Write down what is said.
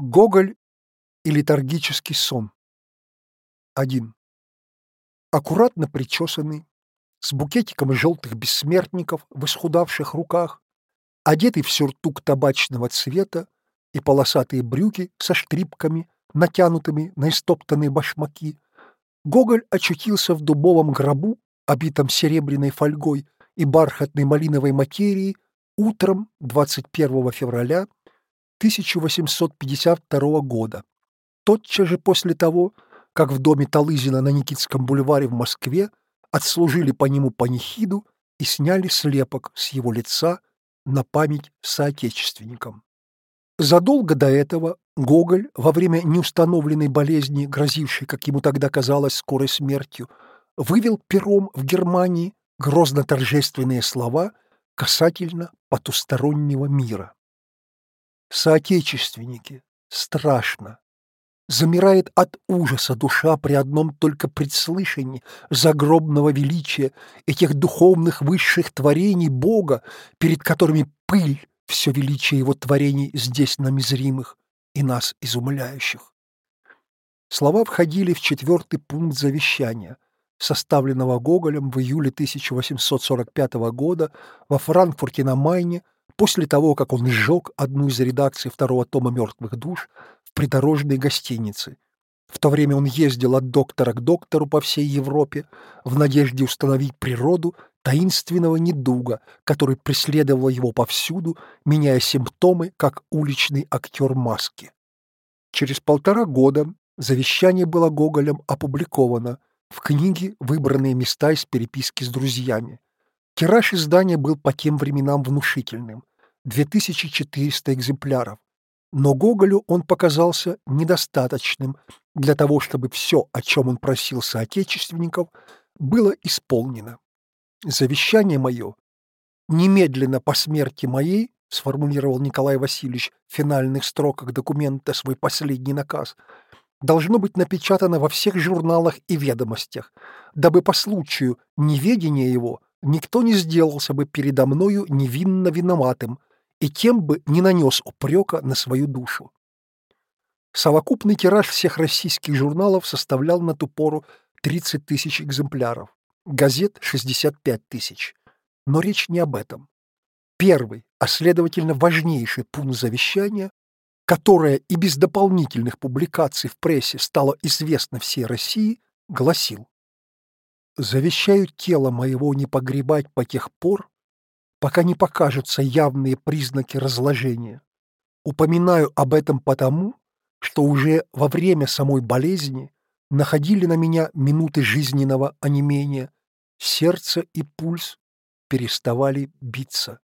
Гоголь и летаргический сон. 1. Аккуратно причесанный, с букетиком желтых бессмертников в исхудавших руках, одетый в сюртук табачного цвета и полосатые брюки со штрипками, натянутыми на истоптанные башмаки, Гоголь очутился в дубовом гробу, обитом серебряной фольгой и бархатной малиновой материей, утром 21 февраля 1852 года, тотчас же после того, как в доме Талызина на Никитском бульваре в Москве отслужили по нему панихиду и сняли слепок с его лица на память соотечественникам. Задолго до этого Гоголь во время неустановленной болезни, грозившей, как ему тогда казалось, скорой смертью, вывел пером в Германии грозно-торжественные слова касательно потустороннего мира соотечественники, страшно. Замирает от ужаса душа при одном только предслышании загробного величия этих духовных высших творений Бога, перед которыми пыль все величие его творений здесь нам изримых и нас изумляющих. Слова входили в четвертый пункт завещания, составленного Гоголем в июле 1845 года во Франкфурте на Майне после того, как он сжег одну из редакций второго тома «Мертвых душ» в придорожной гостинице. В то время он ездил от доктора к доктору по всей Европе в надежде установить природу таинственного недуга, который преследовал его повсюду, меняя симптомы, как уличный актер маски. Через полтора года завещание было Гоголем опубликовано в книге «Выбранные места из переписки с друзьями». Тираж издания был по тем временам внушительным. 2400 экземпляров. Но Гоголю он показался недостаточным для того, чтобы все, о чем он просил соотечественников, было исполнено. «Завещание мое немедленно по смерти моей», сформулировал Николай Васильевич в финальных строках документа свой последний наказ, должно быть напечатано во всех журналах и ведомостях, дабы по случаю неведения его никто не сделался бы передо мною невинно виноватым, и тем бы не нанес упрека на свою душу. Совокупный тираж всех российских журналов составлял на ту пору 30 тысяч экземпляров, газет — 65 тысяч. Но речь не об этом. Первый, а следовательно важнейший пункт завещания, которое и без дополнительных публикаций в прессе стало известно всей России, гласил «Завещаю тело моего не погребать по тех пор, пока не покажутся явные признаки разложения. Упоминаю об этом потому, что уже во время самой болезни находили на меня минуты жизненного онемения, сердце и пульс переставали биться.